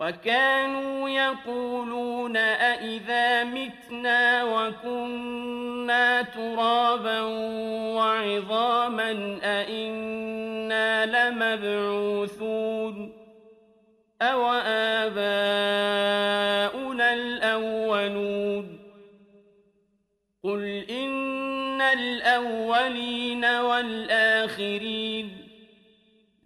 وكانوا يقولون أئذا متنا وكنا ترابا وعظاما أئنا لمبعوثون أو آباؤنا الأولون قل إن الأولين والآخرين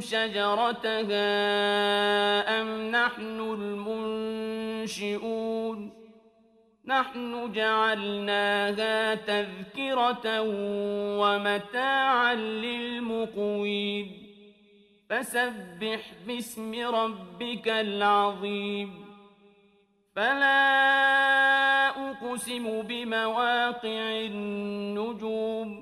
شجرتها أم نحن المنشئون نحن جعلناها تذكرة ومتاعا للمقوين فسبح باسم ربك العظيم فلا أقسم بمواقع النجوم